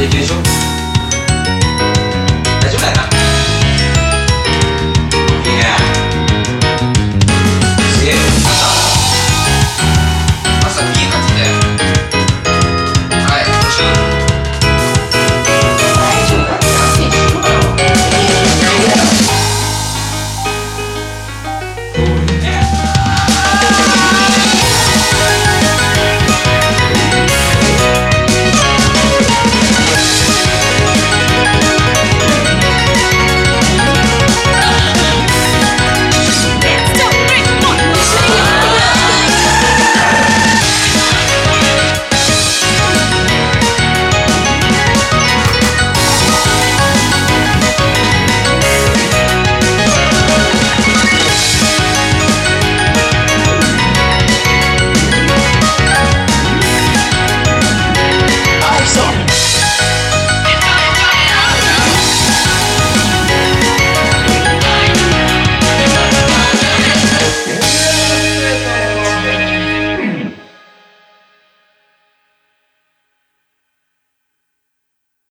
Division